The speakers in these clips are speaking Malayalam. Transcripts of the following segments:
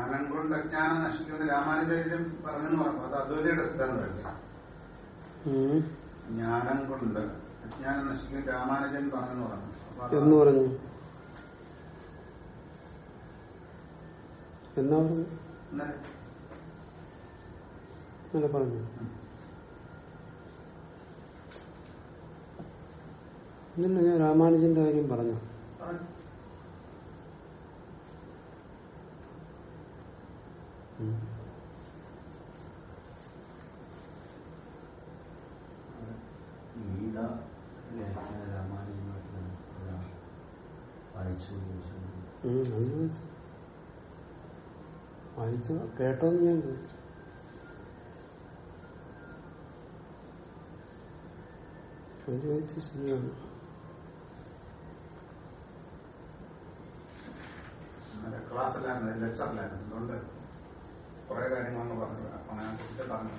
ജ്ഞാനം കൊണ്ട് അജ്ഞാനം നശിക്കുന്ന രാമാനുചാര്യം പറഞ്ഞെന്ന് പറഞ്ഞു. അത് അദ്വൈതയുടെ സിദ്ധാന്തമല്ല. ജ്ഞാനം കൊണ്ട് അജ്ഞാനം നശിക്കുന്ന രാമാനുജൻ പറഞ്ഞെന്ന് പറഞ്ഞു. എന്ന് പറഞ്ഞു. എന്നാ പറഞ്ഞു? പറഞ്ഞു. ഇന്നലെ ഞാൻ രാമാനുജന്റെ കാര്യം പറഞ്ഞു പറഞ്ഞു. ഉം. ഗീത വ്യാഖ്യാന രാമായണമായിട്ട് വായിച്ചു ചോദിച്ചു ഉം, അത് ചോദിച്ചു വായിച്ചു കേട്ടോന്ന് ഞാൻ ചോദിച്ചു. അത് ചോദിച്ചു ശരിയാണ്. ക്ലാസ്സിലായിരുന്നു ലെക്ചറിലായിരുന്നു അതുകൊണ്ട് കുറെ കാര്യങ്ങളൊന്ന് പറഞ്ഞു അപ്പൊ ഞാൻ പറഞ്ഞു.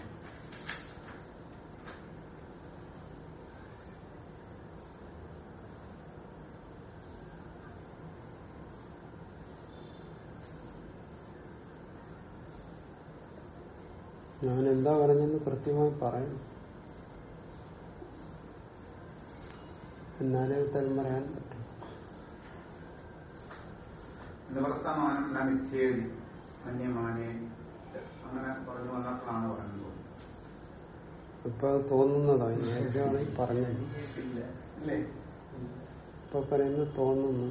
ഞാൻ എന്താ പറഞ്ഞെന്ന് കൃത്യമായി പറയണം. എന്നാലേ ഉത്തരം പറയാൻ പറ്റും. നിവർത്തമാനം അന്യമാനെ അങ്ങനെ പറഞ്ഞു വന്നപ്പോഴാണ് ഇപ്പൊ അത് തോന്നുന്നതായി നേരത്തെയാണ് ഈ പറഞ്ഞത്. ഇപ്പൊ പറയുന്നത് തോന്നുന്നു.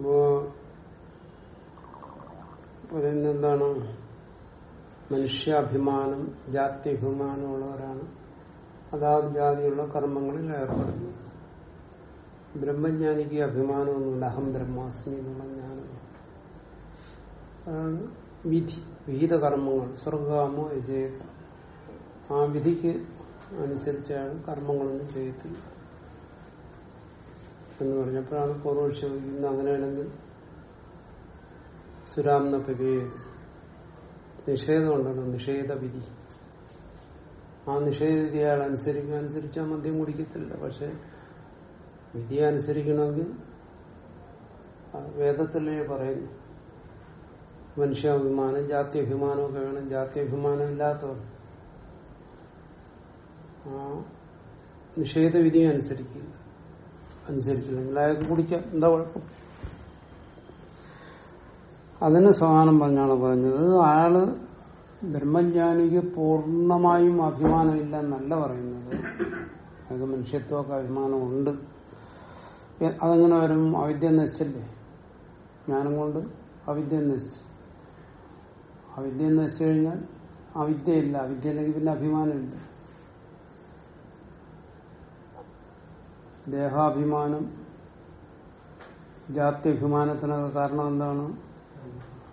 അപ്പോ എന്താണ് മനുഷ്യാഭിമാനം ജാത്യഭിമാനമുള്ളവരാണ്. അതാത് ജാതിയുള്ള കർമ്മങ്ങളിൽ ഏർപ്പെടുന്നത് ബ്രഹ്മജ്ഞാനിക്ക് അഭിമാനമൊന്നുമില്ല. അഹം ബ്രഹ്മാസ്മി എന്നുള്ള ജ്ഞാനം. അതാണ് വിധി. വിഹിത കർമ്മങ്ങൾ. സ്വർഗാമോ യജേത ആ വിധിക്ക് അനുസരിച്ചാണ് കർമ്മങ്ങളൊന്നും ചെയ്യത്തില്ല. എന്ന് പറഞ്ഞപ്പോഴാണ് പൂർവക്ഷ ഇന്ന് അങ്ങനെയാണെങ്കിൽ സുരാംന നിഷേധമുണ്ടല്ലോ നിഷേധ വിധി ആ നിഷേധ വിധി അയാൾ അനുസരിക്കും അനുസരിച്ചാൽ മദ്യം കുടിക്കത്തില്ല. പക്ഷെ വിധി അനുസരിക്കണമെങ്കിൽ വേദത്തിലേ പറയുന്നു. മനുഷ്യാഭിമാനം ജാത്യഭിമാനമൊക്കെ വേണം. ജാത്യഭിമാനം ഇല്ലാത്തവർ ആ നിഷേധവിധി അനുസരിക്കില്ല. അനുസരിച്ചില്ലെങ്കിൽ അയാൾക്ക് കുടിക്കാം. എന്താ കുഴപ്പം? അതിന് സമാനം പറഞ്ഞാണ് പറഞ്ഞത്. അയാൾ ബ്രഹ്മജ്ഞാനിക്ക് പൂർണമായും അഭിമാനമില്ല എന്നല്ല പറയുന്നത്. അയാൾക്ക് മനുഷ്യത്വമൊക്കെ അഭിമാനമുണ്ട്. അതെങ്ങനെ വരും. അവിദ്യ നശിച്ചല്ലേ? ജ്ഞാനം കൊണ്ട് അവിദ്യ നശിച്ചു. അവിദ്യ നശിച്ചു കഴിഞ്ഞാൽ അവിദ്യയില്ല. അവിദ്യ അല്ലെങ്കിൽ പിന്നെ അഭിമാനമില്ല. ദേഹാഭിമാനം ജാത്യഭിമാനത്തിനൊക്കെ കാരണം എന്താണ്?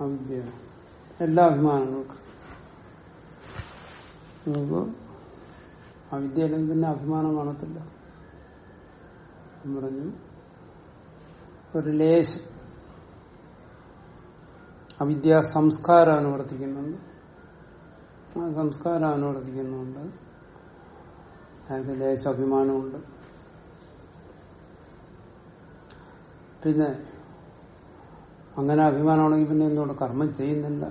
അവിദ്യ. എല്ലാ അഭിമാനങ്ങൾക്കും. അവിദ്യ അല്ലെങ്കിൽ പിന്നെ അഭിമാനം കാണത്തില്ല. പറഞ്ഞു ഒരു ലേശം അവിദ്യ സംസ്കാരം അനുവർത്തിക്കുന്നുണ്ട്. ആ സംസ്കാരം അനുവർത്തിക്കുന്നുണ്ട്. അയാൾക്ക് ലേശ അഭിമാനമുണ്ട്. പിന്നെ അങ്ങനെ അഭിമാനമാണെങ്കിൽ പിന്നെ എന്തുകൊണ്ട്? കർമ്മം ചെയ്യുന്നില്ല.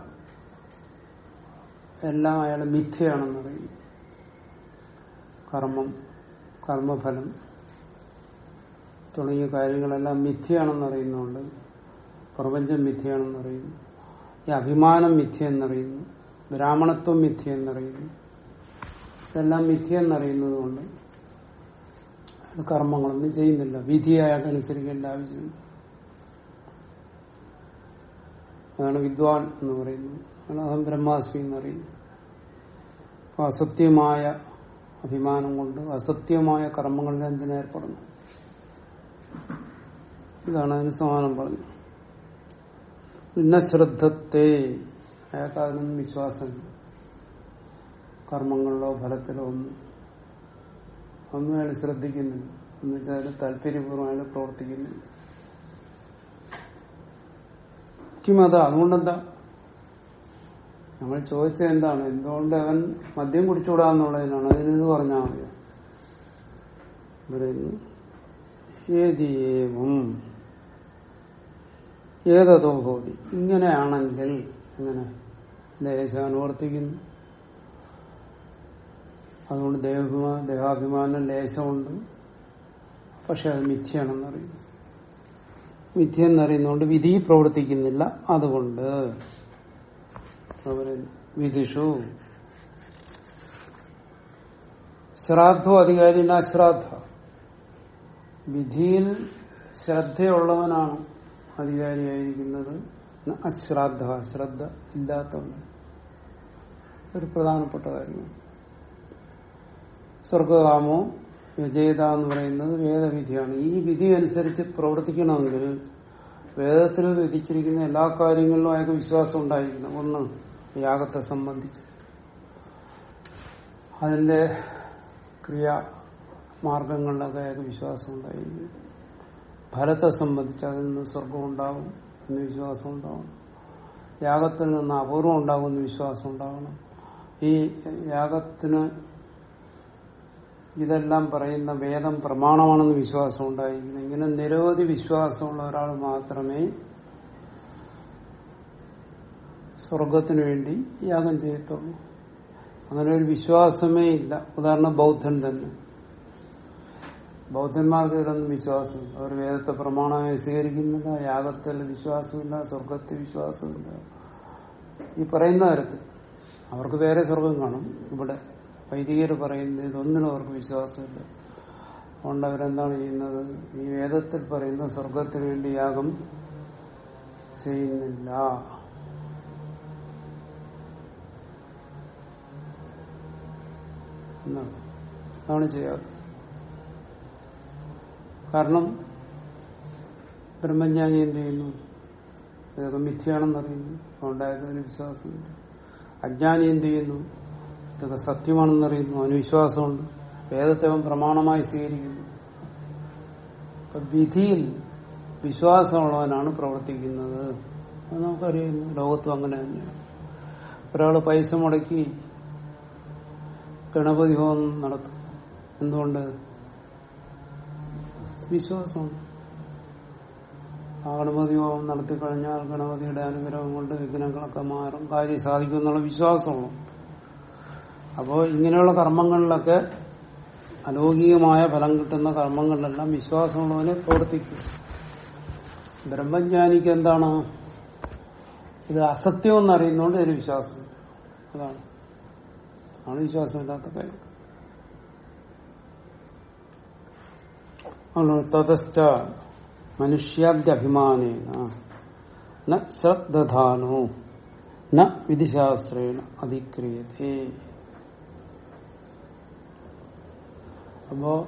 എല്ലാം അയാൾ മിഥ്യയാണെന്ന് പറയും. കർമ്മം കർമ്മഫലം തുടങ്ങിയ കാര്യങ്ങളെല്ലാം മിഥ്യയാണെന്ന് അറിയുന്നുണ്ട് പ്രപഞ്ചം മിഥ്യയാണെന്ന് അറിയുന്നു. ഈ അഭിമാനം മിഥ്യ എന്നറിയുന്നു ബ്രാഹ്മണത്വം മിഥ്യ എന്നറിയുന്നു ഇതെല്ലാം മിഥ്യ എന്നറിയുന്നത് കൊണ്ട് കർമ്മങ്ങളൊന്നും ചെയ്യുന്നില്ല. വിധി അയാൾക്ക് ആവശ്യമില്ല അതാണ് വിദ്വാൻ എന്ന് പറയുന്നത്. അതാണ് അഹം ബ്രഹ്മാസ്മി എന്ന് പറയുന്നത് അപ്പൊ അസത്യമായ അഭിമാനം കൊണ്ട് അസത്യമായ കർമ്മങ്ങളിൽ എന്തിനേർപ്പെടുന്നു ഇതാണ് അതിന് സമാനം പറഞ്ഞത്. ഇന്നശ്രദ്ധത്തെ അയാൾക്ക് അതിനൊന്നും വിശ്വാസം കർമ്മങ്ങളിലോ ഫലത്തിലോ ഒന്നും. ഒന്നും അയാൾ ശ്രദ്ധിക്കുന്നില്ല. എന്നുവെച്ചാൽ താല്പര്യപൂർവം അയാൾ പ്രവർത്തിക്കുന്നില്ല. കിമത അതുകൊണ്ടെന്താ? നമ്മൾ ചോദിച്ചത് എന്താണ്? എന്തുകൊണ്ട് അവൻ മദ്യം കുടിച്ചുകൂടാന്നുള്ളതിനാണ്. അതിന് ഇത് പറഞ്ഞാൽ മതിയോ പറയുന്നു ഏതതോ ഭൂതി. ഇങ്ങനെയാണെങ്കിൽ അങ്ങനെ ദേശം അനുവർത്തിക്കുന്നു. അതുകൊണ്ട് ദേഹാഭിമാ ദേഹാഭിമാനം ലേശമുണ്ട്. പക്ഷെ അത് മിഥ്യയാണെന്നറിയുന്നു. മിഥ്യ എന്നറിയുന്നതുകൊണ്ട് വിധി പ്രവർത്തിക്കുന്നില്ല. അതുകൊണ്ട് വിധിഷു ശ്രാദ്ധോ അധികാരിന അശ്രാദ്ധ. വിധിയിൽ ശ്രദ്ധയുള്ളവനാണ് അധികാരിയായിരിക്കുന്നത്. അശ്രാദ്ധ ശ്രദ്ധ ഇല്ലാത്തവൻ ഒരു പ്രധാനപ്പെട്ട കാര്യമാണ്. സ്വർഗകാമോ വിജേത എന്ന് പറയുന്നത് വേദവിധിയാണ്. ഈ വിധി അനുസരിച്ച് പ്രവർത്തിക്കണമെങ്കിൽ വേദത്തിൽ വിധിച്ചിരിക്കുന്ന എല്ലാ കാര്യങ്ങളിലും അയാൾക്ക് വിശ്വാസം ഉണ്ടായിരിക്കണം. ഒന്ന് യാഗത്തെ സംബന്ധിച്ച്. അതിന്റെ ക്രിയാ മാർഗങ്ങളിലൊക്കെ അയാൾക്ക് വിശ്വാസം ഉണ്ടായിരിക്കും. ഫലത്തെ സംബന്ധിച്ച് അതിൽ നിന്ന് സ്വർഗം ഉണ്ടാവും എന്ന് വിശ്വാസം ഉണ്ടാവണം യാഗത്തിൽ നിന്ന് അപൂർവം ഉണ്ടാകുമെന്ന് വിശ്വാസം ഉണ്ടാവണം. ഈ യാഗത്തിന് ഇതെല്ലാം പറയുന്ന വേദം പ്രമാണമാണെന്ന് വിശ്വാസം ഉണ്ടായിരിക്കുന്നു ഇങ്ങനെ നിരവധി വിശ്വാസമുള്ള ഒരാൾ മാത്രമേ സ്വർഗത്തിനു വേണ്ടി യാഗം ചെയ്യത്തുള്ളൂ. അങ്ങനെ ഒരു വിശ്വാസമേ ഇല്ല. ഉദാഹരണം ബൗദ്ധൻ തന്നെ. ബൗദ്ധന്മാർക്ക് ഇതൊന്നും വിശ്വാസമില്ല. അവർ വേദത്തെ പ്രമാണമായി സ്വീകരിക്കുന്നില്ല. യാഗത്തിൽ വിശ്വാസമില്ല. സ്വർഗത്തിൽ വിശ്വാസമില്ല. ഈ പറയുന്ന തരത്തിൽ. അവർക്ക് വേറെ സ്വർഗം കാണും. ഇവിടെ വൈദികർ പറയുന്നത് ഇതൊന്നിനും അവർക്ക് വിശ്വാസമില്ല. അതുകൊണ്ട് അവരെന്താണ് ചെയ്യുന്നത്? ഈ വേദത്തിൽ പറയുന്ന സ്വർഗത്തിന് വേണ്ടി യാഗം ചെയ്യുന്നില്ല. അതാണ് ചെയ്യാത്തത്. കാരണം ബ്രഹ്മജ്ഞാനി എന്ത് ചെയ്യുന്നു? ഇതൊക്കെ മിഥ്യയാണെന്നറിയുന്നു. അതുകൊണ്ടായതിന് വിശ്വാസമില്ല. അജ്ഞാനി എന്ത് ചെയ്യുന്നു? ഇതൊക്കെ സത്യമാണെന്നറിയുന്നു. അവന് വിശ്വാസമുണ്ട് വേദത്തെ അവൻ പ്രമാണമായി സ്വീകരിക്കുന്നു. വിധിയിൽ വിശ്വാസമുള്ളവനാണ് പ്രവർത്തിക്കുന്നത്. അത് നമുക്കറിയുന്നു. ലോകത്തും അങ്ങനെ തന്നെയാണ്. ഒരാൾ പൈസ മുടക്കി ഗണപതി ഹോമം നടത്തും. എന്തുകൊണ്ട്? വിശ്വാസമാണ് ആ ഗണപതി ഹോമം നടത്തിക്കഴിഞ്ഞാൽ ഗണപതിയുടെ അനുഗ്രഹം കൊണ്ട് വിഘ്നങ്ങളൊക്കെ മാറും. കാര്യം സാധിക്കും എന്നുള്ള വിശ്വാസമുള്ളൂ. അപ്പോൾ ഇങ്ങനെയുള്ള കർമ്മങ്ങളിലൊക്കെ അലൗകികമായ ഫലം കിട്ടുന്ന കർമ്മങ്ങളിലെല്ലാം വിശ്വാസമുള്ളവനെ പ്രവർത്തിക്കും. ബ്രഹ്മജ്ഞാനിക്ക് എന്താണ്? ഇത് അസത്യം എന്നറിയുന്നതുകൊണ്ട് ഇതിന് വിശ്വാസം. അതാണ്. ആണ് വിശ്വാസമില്ലാത്ത കാര്യം. തതസ്ഥ മനുഷ്യാദ്യഭിമാനേന ശ്രദ്ധാനോ വിധിശാസ്ത്രേണ അധിക്രിയതേ. അപ്പോ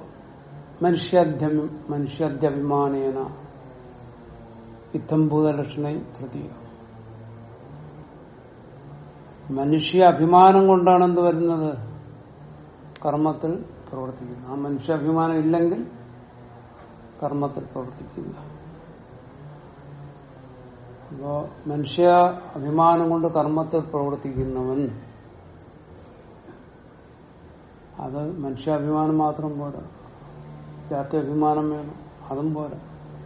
മനുഷ്യാദ്യ മനുഷ്യാധ്യഭിമാനേന ഇത്തംഭൂതലക്ഷണ തൃതീയ. മനുഷ്യ അഭിമാനം കൊണ്ടാണ് എന്ത് വരുന്നത്? കർമ്മത്തിൽ പ്രവർത്തിക്കുന്നത് ആ മനുഷ്യ അഭിമാനം ഇല്ലെങ്കിൽ കർമ്മത്തിൽ പ്രവർത്തിക്കില്ല. അപ്പോ മനുഷ്യ അഭിമാനം കൊണ്ട് കർമ്മത്തിൽ പ്രവർത്തിക്കുന്നവൻ അത് മനുഷ്യാഭിമാനം മാത്രം പോരാ. ജാത്യാഭിമാനം വേണം. അതും പോരാ.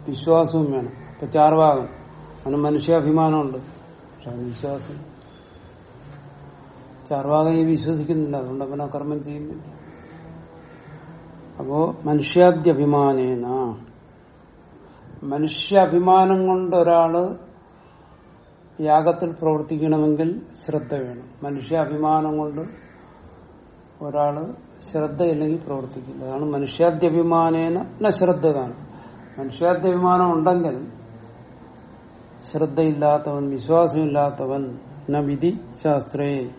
വിശ്വാസവും വേണം. ഇപ്പൊ ചാർവാകം. അവന് മനുഷ്യാഭിമാനമുണ്ട്. പക്ഷെ അത് വിശ്വാസം. ചാർവാകം ഈ വിശ്വസിക്കുന്നില്ല. അതുകൊണ്ട് അവൻ അക്രമം ചെയ്യുന്നില്ല. അപ്പോ മനുഷ്യാദ്യഭിമാനേന. മനുഷ്യാഭിമാനം കൊണ്ട് ഒരാൾ യാഗത്തിൽ പ്രവർത്തിക്കണമെങ്കിൽ ശ്രദ്ധ വേണം. മനുഷ്യാഭിമാനം കൊണ്ട് ഒരാൾ ശ്രദ്ധയില്ലെങ്കിൽ പ്രവർത്തിക്കില്ല അതാണ് മനുഷ്യാദ്യഭിമാനേന ശ്രദ്ധതാണ്. മനുഷ്യാദ്യഭിമാനം ഉണ്ടെങ്കിൽ ശ്രദ്ധയില്ലാത്തവൻ വിശ്വാസമില്ലാത്തവൻ ന വിധി ശാസ്ത്രേ.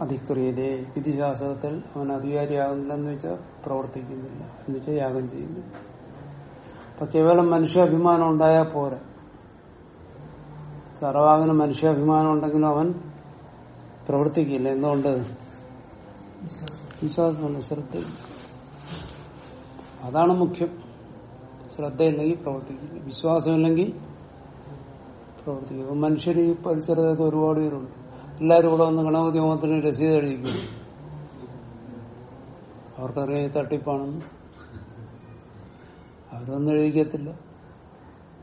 അധിക്രിയതേ. വിധിശാസ്ത്രത്തിൽ അവൻ അധികാരിയാകുന്നില്ലെന്ന് വെച്ചാൽ പ്രവർത്തിക്കുന്നില്ല. എന്ന് വെച്ചാൽ യാഗം ചെയ്യുന്നില്ല. അപ്പൊ കേവലം മനുഷ്യാഭിമാനം ഉണ്ടായാൽ പോരാ. സർവാഗന് മനുഷ്യാഭിമാനം ഉണ്ടെങ്കിലും അവൻ പ്രവർത്തിക്കില്ല. എന്തുകൊണ്ട്? വിശ്വാസമല്ല ശ്രദ്ധ. അതാണ് മുഖ്യം. ശ്രദ്ധയില്ലെങ്കിൽ പ്രവർത്തിക്കില്ല. വിശ്വാസമില്ലെങ്കിൽ പ്രവർത്തിക്കും മനുഷ്യർ ഈ പരിസരത്തൊക്കെ ഒരുപാട് പേരുണ്ട്. എല്ലാവരും കൂടെ വന്ന് ഗണപതി ഹോമത്തിന് രസീത് എഴുതിക്കും അവർക്കറിയാം തട്ടിപ്പാണെന്ന്. അവരൊന്നും എഴുതിക്കത്തില്ല.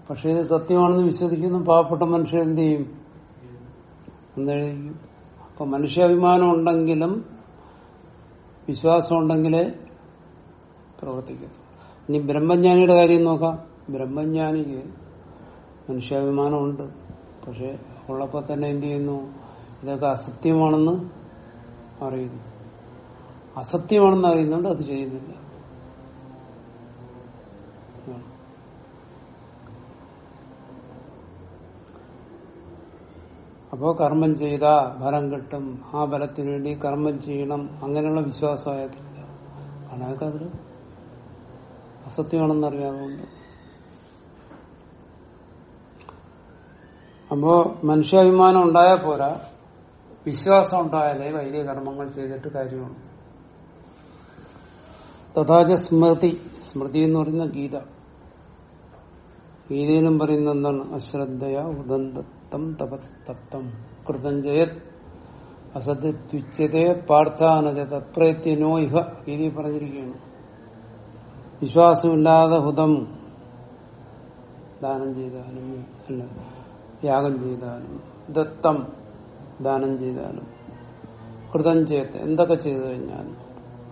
പക്ഷെ ഇത് സത്യമാണെന്ന് വിശ്വസിക്കുന്ന പാവപ്പെട്ട മനുഷ്യരെന്ത് ചെയ്യും? അപ്പൊ മനുഷ്യാഭിമാനം ഉണ്ടെങ്കിലും വിശ്വാസം ഉണ്ടെങ്കിലേ പ്രവർത്തിക്കുന്നു ഇനി ബ്രഹ്മജ്ഞാനിയുടെ കാര്യം നോക്കാം. ബ്രഹ്മജ്ഞാനിക്ക് മനുഷ്യാഭിമാനമുണ്ട്. പക്ഷെ ഉള്ളപ്പോൾ തന്നെ എന്ത് ചെയ്യുന്നു? ഇതൊക്കെ അസത്യമാണെന്ന് അറിയുന്നു. അസത്യമാണെന്ന് അറിയുന്നുണ്ട് അത് ചെയ്യുന്നില്ല. അപ്പോ കർമ്മം ചെയ്ത ഫലം കിട്ടും. ആ ഫലത്തിന് വേണ്ടി കർമ്മം ചെയ്യണം. അങ്ങനെയുള്ള വിശ്വാസമായിട്ടില്ല കാരണം അയാൾക്ക് അതിൽ അസത്യമാണെന്ന് അറിയാതുകൊണ്ട് അപ്പോ മനുഷ്യാഭിമാനം ഉണ്ടായാൽ പോരാ. വിശ്വാസം ഉണ്ടായാലേ വൈദിക കർമ്മങ്ങൾ ചെയ്തിട്ട് കാര്യമാണ് തഥാച സ്മൃതി. സ്മൃതി എന്ന് പറയുന്ന ഗീത. ഗീതയിലും പറയുന്ന എന്താണ്? അശ്രദ്ധയ ഉദന്തം. തപസ്തപ്തം. കൃതം ജയത് അസത്യത്യുച്യതേ പാർത്ഥാനജ തത്പ്രയത്യനോ ഇഹ ഗീതി പറഞ്ഞിരിക്കുകയാണ്. വിശ്വാസമില്ലാതെ ഹുതം ദാനം ചെയ്താലും യാഗം ചെയ്താലും. ദത്തം. ദാനം ചെയ്താലും. കൃതം ചെയ്ത് എന്തൊക്കെ ചെയ്തു കഴിഞ്ഞാലും.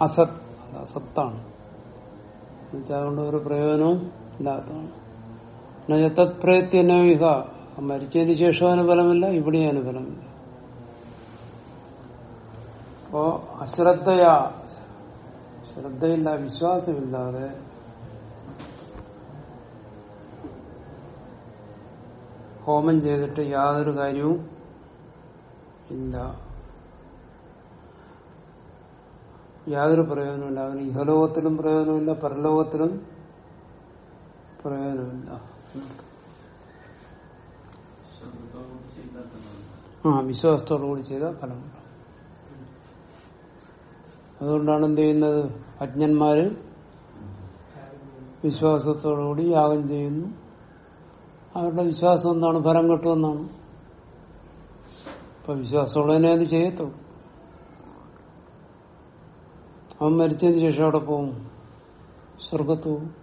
അസത്. അസത്താണ്. എന്നുവെച്ചാൽ അതുകൊണ്ട് ഒരു പ്രയോജനവും ഇല്ലാത്തതാണ്. തത് പ്രയത്യനവിഹ മരിച്ചതിന് ശേഷം അനുഫലമില്ല ഇവിടെ അനുഫലമില്ല. അപ്പോ അശ്രദ്ധയാ ശ്രദ്ധയില്ല വിശ്വാസമില്ലാതെ ഹോമം ചെയ്തിട്ട് യാതൊരു കാര്യവും ഇല്ല. യാതൊരു പ്രയോജനമില്ല അവന് ഇഹലോകത്തിലും പ്രയോജനമില്ല പരലോകത്തിലും പ്രയോജനമില്ല ശ്രദ്ധത്തോടും ചെയ്താൽ ആ വിശ്വാസത്തോടു കൂടി ചെയ്താൽ ഫലമുണ്ട് അതുകൊണ്ടാണ് എന്ത് ചെയ്യുന്നത്? അജ്ഞന്മാര് വിശ്വാസത്തോടുകൂടി യാഗം ചെയ്യുന്നു. അവരുടെ വിശ്വാസം എന്താണ്? ഫലം കിട്ടുമെന്നാണ്. അപ്പൊ വിശ്വാസമുള്ളതിനെ അത് ചെയ്യത്തുള്ളൂ. അവൻ മരിച്ചതിന് ശേഷം അവിടെ പോവും. സ്വർഗത്ത് പോവും.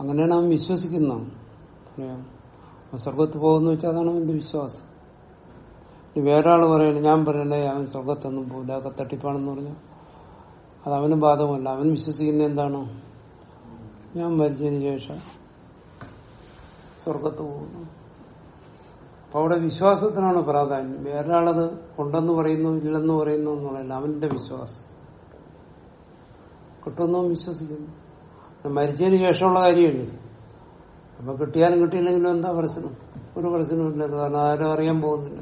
അങ്ങനെയാണ് അവൻ വിശ്വസിക്കുന്നത്. സ്വർഗത്ത് പോകുന്ന വെച്ചാൽ അതാണ് അവന്റെ വിശ്വാസം. വേറെ ആൾ പറയണേ ഞാൻ പറയണേ അവൻ സ്വർഗത്തൊന്നും പോകില്ല അതൊക്കെ തട്ടിപ്പാണെന്ന് പറഞ്ഞു. അത് അവന് ബാധകമല്ല. അവൻ വിശ്വസിക്കുന്ന എന്താണ്? ഞാൻ മരിച്ചതിന് ശേഷം സ്വർഗത്ത് പോകുന്നു. അപ്പൊ അവിടെ വിശ്വാസത്തിനാണ് പ്രാധാന്യം. വേറെ ആളത് ഉണ്ടെന്ന് പറയുന്നു ഇല്ലെന്ന് പറയുന്നു എന്നുള്ളതല്ല അവന്റെ വിശ്വാസം. കിട്ടുമെന്നും വിശ്വസിക്കുന്നു. മരിച്ചതിന് ശേഷമുള്ള കാര്യമല്ലേ? അപ്പൊ കിട്ടിയാലും കിട്ടിയില്ലെങ്കിലും എന്താ പ്രശ്നം? ഒരു പ്രശ്നമില്ലല്ലോ കാരണം ആരും അറിയാൻ പോകുന്നില്ല.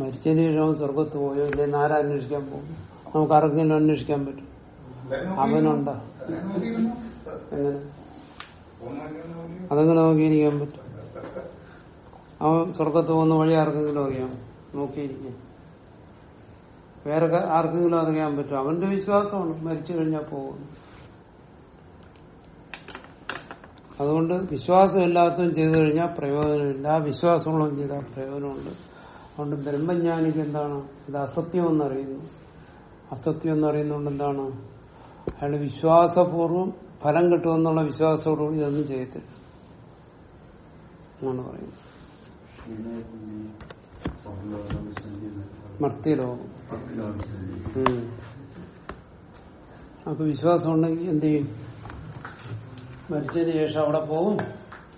മരിച്ചതിന് ശേഷം സ്വർഗത്ത് പോയോ? ഇല്ലേ ആരാ അന്വേഷിക്കാൻ പോകും നമുക്ക് ആർക്കെങ്കിലും അന്വേഷിക്കാൻ പറ്റും. അവനുണ്ടോ? എങ്ങനെ? അതെങ്ങനെ നോക്കിയിരിക്കാൻ പറ്റും? അവൻ സ്വർഗത്ത് പോകുന്ന വഴി ആർക്കെങ്കിലും അറിയാം നോക്കിയിരിക്കാം. വേറെ ആർക്കെങ്കിലും അറിയാൻ പറ്റും. അവന്റെ വിശ്വാസമാണ്. മരിച്ചു കഴിഞ്ഞാൽ പോകുന്നു അതുകൊണ്ട് വിശ്വാസം എല്ലാത്തും ചെയ്തു കഴിഞ്ഞാൽ പ്രയോജനമില്ല. വിശ്വാസമുള്ളതും ചെയ്താൽ പ്രയോജനമുണ്ട്. അതുകൊണ്ട് ബ്രഹ്മജ്ഞാനിക്ക് എന്താണ്? ഇത് അസത്യം എന്നറിയുന്നു അസത്യം എന്നറിയുന്നതുകൊണ്ട് എന്താണ്? അയാൾ വിശ്വാസപൂർവം ഫലം കിട്ടുമെന്നുള്ള വിശ്വാസത്തോടുകൂടി ഇതൊന്നും ചെയ്യത്തില്ല. എന്നാണ് പറയുന്നത്. മർത്യലോകം. അപ്പൊ വിശ്വാസം ഉണ്ടെങ്കിൽ എന്ത് ചെയ്യും? മരിച്ചതിന് ശേഷം അവിടെ പോകും.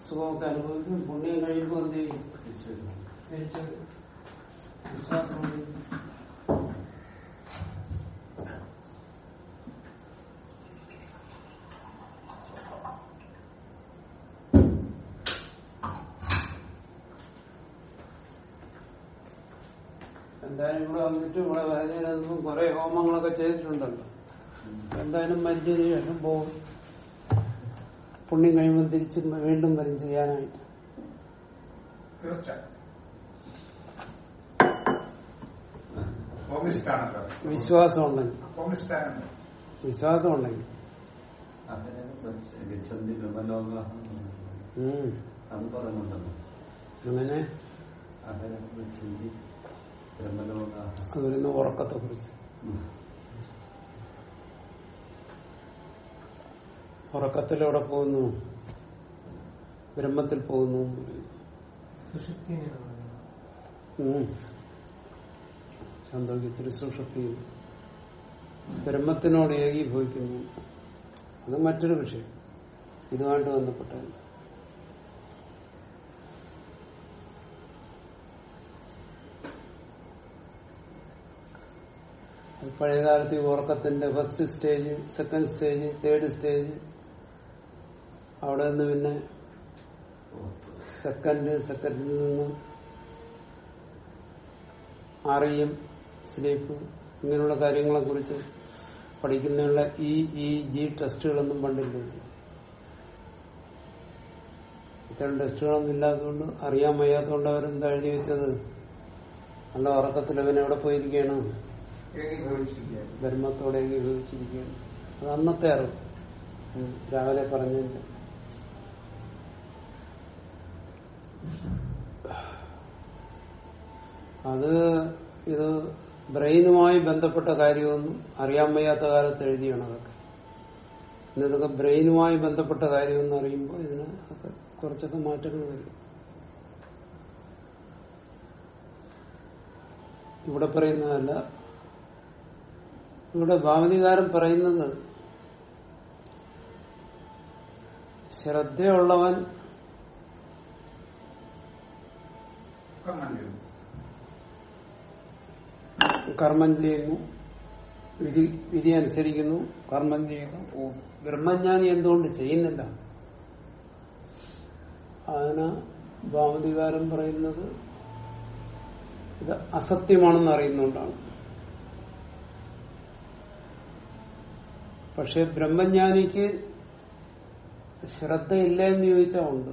സുഖമൊക്കെ അനുഭവിക്കും. പുണ്യം കഴിയുമ്പോൾ എന്ത് ചെയ്യും. വിശ്വാസം എന്തായാലും ഇവിടെ വന്നിട്ട് ഇവിടെ വേദനയിലൊന്നും കുറെ ഹോമങ്ങളൊക്കെ ചെയ്തിട്ടുണ്ടല്ലോ. എന്തായാലും മരിച്ചതിന് ശേഷം പോകും. പുണ്യം കഴിയുമ്പോൾ തിരിച്ച് വീണ്ടും വരും ചെയ്യാനായിട്ട്. വിശ്വാസമുണ്ടെങ്കിൽ. ഹോമിസ്റ്റാണല്ലോ. വിശ്വാസം ഉണ്ടെങ്കിൽ ഹോമിസ്റ്റാണ് വിശ്വാസം ഉണ്ടെങ്കിൽ അങ്ങനെ. അത് വരുന്ന ഉറക്കത്തെ കുറിച്ച് ഉറക്കത്തിൽ എവിടെ പോകുന്നു. ബ്രഹ്മത്തിൽ പോകുന്നു ചാന്തോക്യത്തിൽ സുഷുപ്തി ബ്രഹ്മത്തിനോട് ഏകീഭവിക്കുന്നു. അത് മറ്റൊരു വിഷയം. ഇതുമായിട്ട് ബന്ധപ്പെട്ടല്ല പഴയകാലത്ത് ഈ ഉറക്കത്തിന്റെ first stage second stage third stage അവിടെ നിന്ന് പിന്നെ സെക്കൻഡ് സെക്കൻഡിൽ നിന്ന് അറിയും സ്ലീപ്പ് ഇങ്ങനെയുള്ള കാര്യങ്ങളെ കുറിച്ച് പഠിക്കുന്നതിനുള്ള ഇ ഇ ജി ടെസ്റ്റുകളൊന്നും പണ്ടില്ല. ഇത്തരം ടെസ്റ്റുകളൊന്നും ഇല്ലാത്തതുകൊണ്ട് അറിയാൻ വയ്യാത്തതുകൊണ്ട് അവരെന്താ എഴുതി വെച്ചത്? നല്ല ഉറക്കത്തിൽ അവൻ എവിടെ പോയിരിക്കുകയാണ്? ബ്രഹ്മത്തോടെ ഏകീഭവിച്ചിരിക്കുകയാണ് അത് അന്നത്തെ അറിവ്. രാവിലെ പറഞ്ഞില്ല. അത് ഇത് ബ്രെയിനുമായി ബന്ധപ്പെട്ട കാര്യമൊന്നും അറിയാൻ വയ്യാത്ത കാലത്ത് എഴുതിയാണ് അതൊക്കെ. ഇതൊക്കെ ബ്രെയിനുമായി ബന്ധപ്പെട്ട കാര്യമെന്ന് അറിയുമ്പോൾ ഇതിന് ഒക്കെ കുറച്ചൊക്കെ മാറ്റങ്ങൾ വരും. ഇവിടെ പറയുന്നതല്ല ഇവിടെ ഭാവതികാരൻ പറയുന്നത് ശ്രദ്ധയുള്ളവൻ കർമ്മം ചെയ്യുന്നു. വിധി വിധി അനുസരിക്കുന്നു. കർമ്മം ചെയ്യുന്നു. ബ്രഹ്മജ്ഞാനി എന്തുകൊണ്ട് ചെയ്യുന്നില്ല? അതിന് ഭാവതികാരം പറയുന്നത് ഇത് അസത്യമാണെന്ന് അറിയുന്നുകൊണ്ടാണ് പക്ഷെ ബ്രഹ്മജ്ഞാനിക്ക് ശ്രദ്ധയില്ല എന്ന് ചോദിച്ചാൽ ഉണ്ട്.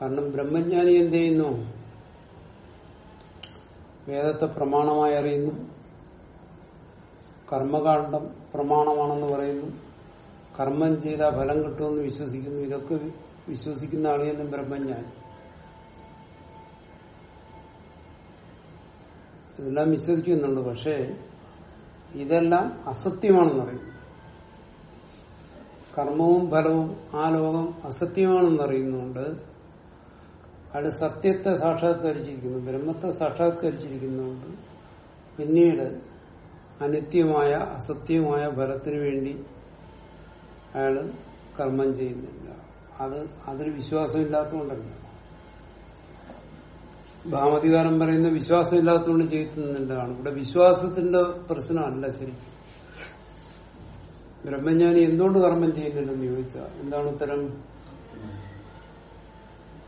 കാരണം ബ്രഹ്മജ്ഞാനി എന്ത് ചെയ്യുന്നു? വേദത്തെ പ്രമാണമായി അറിയുന്നു. കർമ്മകാണ്ഡം പ്രമാണമാണെന്ന് പറയുന്നു. കർമ്മം ചെയ്താൽ ഫലം കിട്ടുമെന്ന് വിശ്വസിക്കുന്നു. ഇതൊക്കെ വിശ്വസിക്കുന്ന ആളെയൊന്നും ബ്രഹ്മജ്ഞാനി. ഇതെല്ലാം വിശ്വസിക്കുന്നുണ്ട്. പക്ഷേ ഇതെല്ലാം അസത്യമാണെന്ന് അറിയുന്നു കർമ്മവും ഫലവും ആ ലോകം അസത്യമാണെന്ന് അറിയുന്നുണ്ട് അയാൾ സത്യത്തെ സാക്ഷാത്കരിച്ചിരിക്കുന്നു ബ്രഹ്മത്തെ സാക്ഷാത്കരിച്ചിരിക്കുന്നുണ്ട് പിന്നീട് അനിത്യമായ അസത്യമായ ഫലത്തിനു വേണ്ടി അയാൾ കർമ്മം ചെയ്യുന്നില്ല. അത് അതിൽ വിശ്വാസമില്ലാത്തതുകൊണ്ടല്ല. ഭാമതികാരം പറയുന്ന വിശ്വാസം ഇല്ലാത്തതുകൊണ്ട് ചെയ്യുന്നതാണ് ഇവിടെ വിശ്വാസത്തിന്റെ പ്രശ്നമല്ല ശരിക്കും ബ്രഹ്മജ്ഞാനി എന്തുകൊണ്ട് കർമ്മം ചെയ്യുന്നില്ലെന്ന് ചോദിച്ചാൽ എന്താണ് ഉത്തരം?